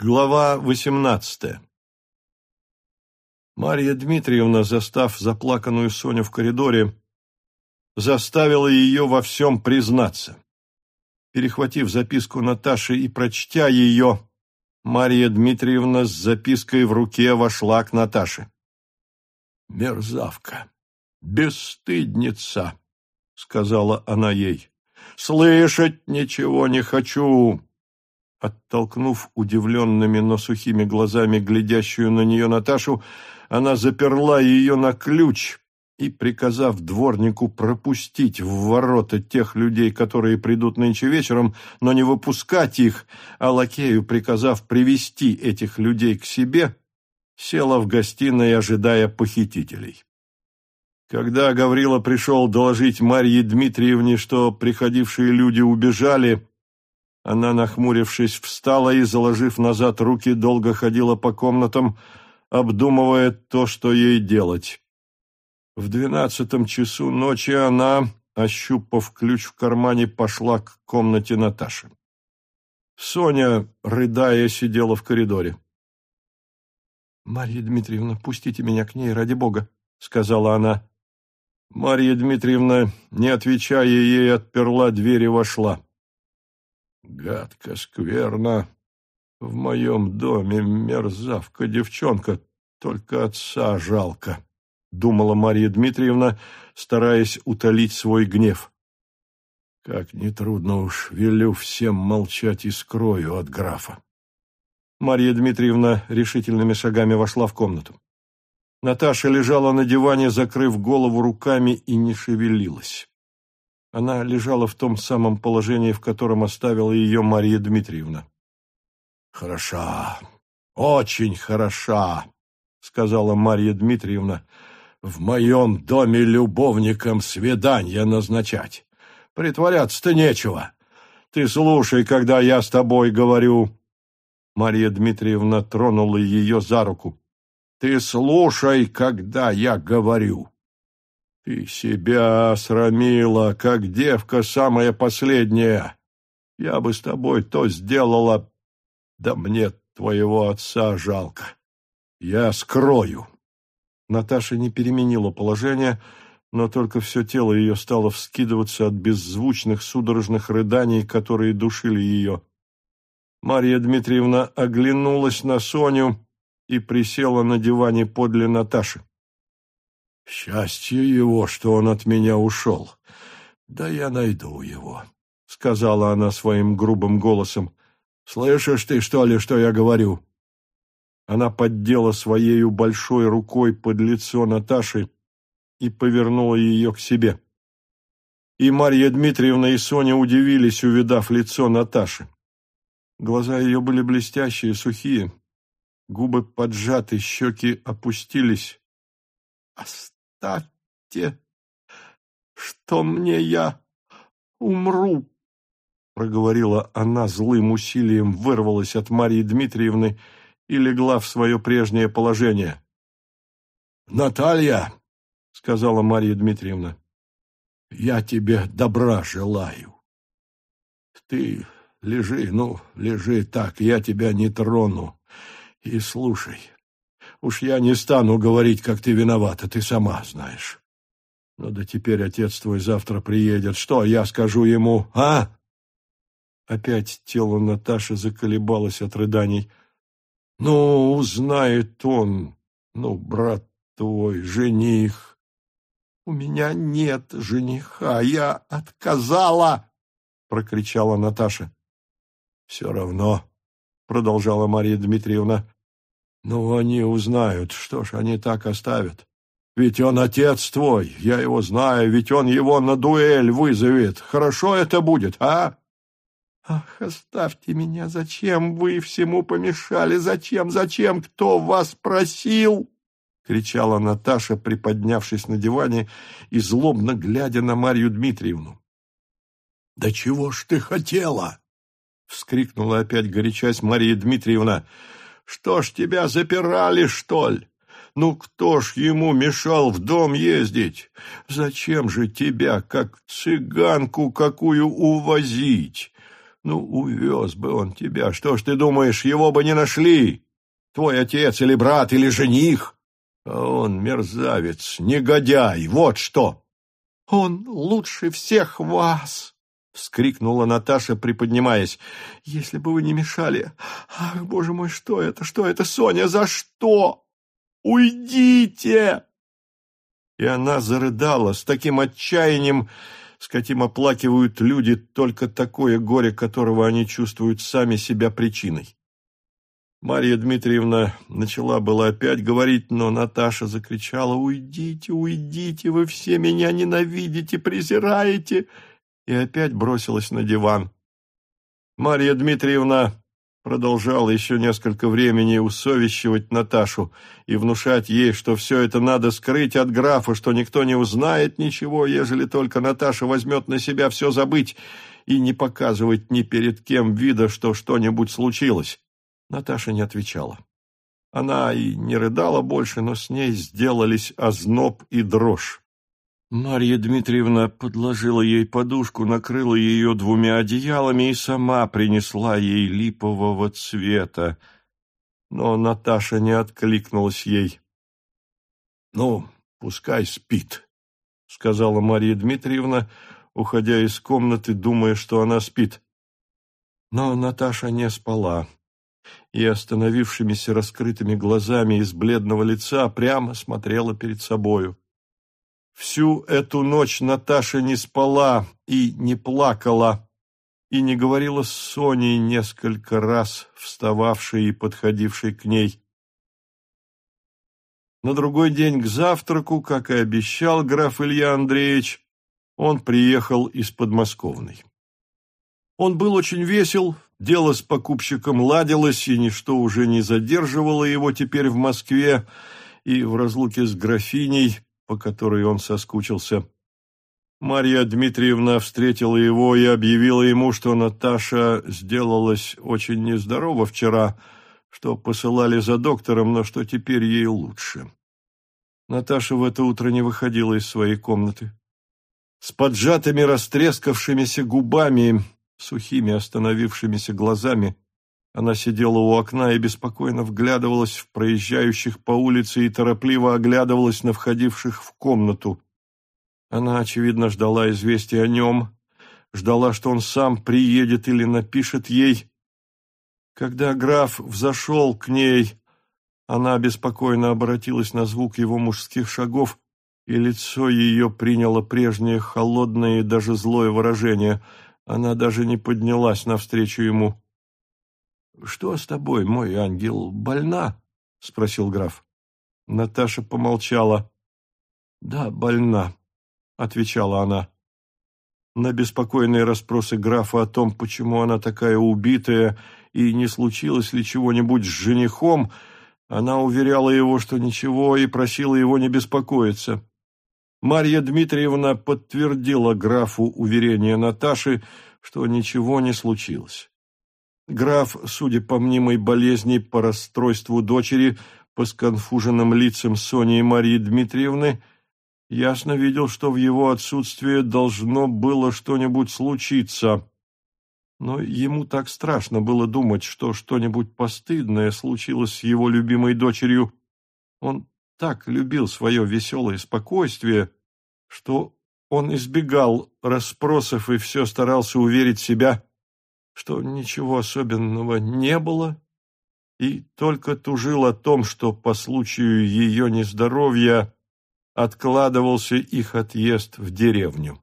Глава восемнадцатая Марья Дмитриевна, застав заплаканную Соню в коридоре, заставила ее во всем признаться. Перехватив записку Наташи и прочтя ее, Марья Дмитриевна с запиской в руке вошла к Наташе. «Мерзавка! Бесстыдница!» — сказала она ей. «Слышать ничего не хочу!» Оттолкнув удивленными, но сухими глазами глядящую на нее Наташу, она заперла ее на ключ и, приказав дворнику пропустить в ворота тех людей, которые придут нынче вечером, но не выпускать их, а лакею, приказав привести этих людей к себе, села в гостиной, ожидая похитителей. Когда Гаврила пришел доложить Марье Дмитриевне, что приходившие люди убежали, она, нахмурившись, встала и, заложив назад руки, долго ходила по комнатам, обдумывая то, что ей делать. В двенадцатом часу ночи она, ощупав ключ в кармане, пошла к комнате Наташи. Соня, рыдая, сидела в коридоре. «Марья Дмитриевна, пустите меня к ней, ради бога», — сказала она. Марья Дмитриевна, не отвечая ей, отперла дверь и вошла. Гадко, скверно. В моем доме мерзавка девчонка, только отца жалко, — думала Марья Дмитриевна, стараясь утолить свой гнев. Как нетрудно уж, велю всем молчать и скрою от графа. Марья Дмитриевна решительными шагами вошла в комнату. Наташа лежала на диване, закрыв голову руками, и не шевелилась. Она лежала в том самом положении, в котором оставила ее Мария Дмитриевна. «Хороша, очень хороша», — сказала Марья Дмитриевна. «В моем доме любовникам свидания назначать. Притворяться-то нечего. Ты слушай, когда я с тобой говорю». Марья Дмитриевна тронула ее за руку. «Ты слушай, когда я говорю». Ты себя срамила, как девка самая последняя. Я бы с тобой то сделала, да мне твоего отца жалко. Я скрою. Наташа не переменила положение, но только все тело ее стало вскидываться от беззвучных судорожных рыданий, которые душили ее. Марья Дмитриевна оглянулась на Соню и присела на диване подле Наташи. Счастье его, что он от меня ушел. Да я найду его, — сказала она своим грубым голосом. Слышишь ты, что ли, что я говорю? Она поддела своею большой рукой под лицо Наташи и повернула ее к себе. И Марья Дмитриевна и Соня удивились, увидав лицо Наташи. Глаза ее были блестящие, сухие, губы поджаты, щеки опустились оставьте, что мне я умру, проговорила она злым усилием, вырвалась от Марии Дмитриевны и легла в свое прежнее положение. «Наталья», — сказала Мария Дмитриевна, — «я тебе добра желаю. Ты лежи, ну, лежи так, я тебя не трону. И слушай, Уж я не стану говорить, как ты виновата, ты сама знаешь. Ну да теперь отец твой завтра приедет. Что я скажу ему, а?» Опять тело Наташи заколебалось от рыданий. «Ну, узнает он, ну, брат твой, жених». «У меня нет жениха, я отказала!» — прокричала Наташа. «Все равно», — продолжала Мария Дмитриевна, ну, они узнают, что ж они так оставят. Ведь он отец твой, я его знаю, ведь он его на дуэль вызовет. Хорошо это будет, а? Ах, оставьте меня, зачем вы всему помешали? Зачем, зачем, кто вас просил? кричала Наташа, приподнявшись на диване и злобно глядя на Марью Дмитриевну. «Да чего ж ты хотела?» — вскрикнула опять горячась Мария Дмитриевна. Что ж, тебя запирали, что ли? Ну, кто ж ему мешал в дом ездить? Зачем же тебя, как цыганку какую, увозить? Ну, увез бы он тебя. Что ж ты думаешь, его бы не нашли? Твой отец или брат, или жених? А он мерзавец, негодяй, вот что!» «Он лучше всех вас!» — вскрикнула Наташа, приподнимаясь. «Если бы вы не мешали! Ах, боже мой, что это? Что это, Соня? За что? Уйдите!» И она зарыдала с таким отчаянием, с каким оплакивают люди только такое горе, которого они чувствуют сами себя причиной. Марья Дмитриевна начала было опять говорить, но Наташа закричала «Уйдите, уйдите, вы все меня ненавидите, презираете!» И опять бросилась на диван. Марья Дмитриевна продолжала еще несколько времени усовещивать Наташу и внушать ей, что все это надо скрыть от графа, что никто не узнает ничего, ежели только Наташа возьмет на себя все забыть и не показывать ни перед кем вида, что что-нибудь случилось. Наташа не отвечала. Она и не рыдала больше, но с ней сделались озноб и дрожь. Марья Дмитриевна подложила ей подушку, накрыла ее двумя одеялами и сама принесла ей липового цвета. Но Наташа не откликнулась ей. — Ну, пускай спит, — сказала Марья Дмитриевна, уходя из комнаты, думая, что она спит. Но Наташа не спала и остановившимися раскрытыми глазами из бледного лица прямо смотрела перед собою. Всю эту ночь Наташа не спала и не плакала, и не говорила с Соней несколько раз, встававшей и подходившей к ней. На другой день к завтраку, как и обещал граф Илья Андреевич, он приехал из подмосковной. Он был очень весел, дело с покупщиком ладилось, и ничто уже не задерживало его теперь в Москве, и в разлуке с графиней по которой он соскучился. Марья Дмитриевна встретила его и объявила ему, что Наташа сделалась очень нездорова вчера, что посылали за доктором, но что теперь ей лучше. Наташа в это утро не выходила из своей комнаты. С поджатыми растрескавшимися губами, сухими остановившимися глазами, она сидела у окна и беспокойно вглядывалась в проезжающих по улице и торопливо оглядывалась на входивших в комнату. Она, очевидно, ждала известия о нем, ждала, что он сам приедет или напишет ей. Когда граф взошел к ней, она беспокойно обратилась на звук его мужских шагов, и лицо ее приняло прежнее холодное и даже злое выражение. Она даже не поднялась навстречу ему. «Что с тобой, мой ангел, больна?» — спросил граф. Наташа помолчала. «Да, больна», — отвечала она. На беспокойные расспросы графа о том, почему она такая убитая и не случилось ли чего-нибудь с женихом, она уверяла его, что ничего, и просила его не беспокоиться. Марья Дмитриевна подтвердила графу уверение Наташи, что ничего не случилось. Граф, судя по мнимой болезни, по расстройству дочери, по сконфуженным лицам Сони и Марии Дмитриевны, ясно видел, что в его отсутствие должно было что-нибудь случиться. Но ему так страшно было думать, что что-нибудь постыдное случилось с его любимой дочерью. Он так любил свое веселое спокойствие, что он избегал расспросов и все старался уверить себя, что ничего особенного не было, и только тужил о том, что по случаю ее нездоровья откладывался их отъезд в деревню.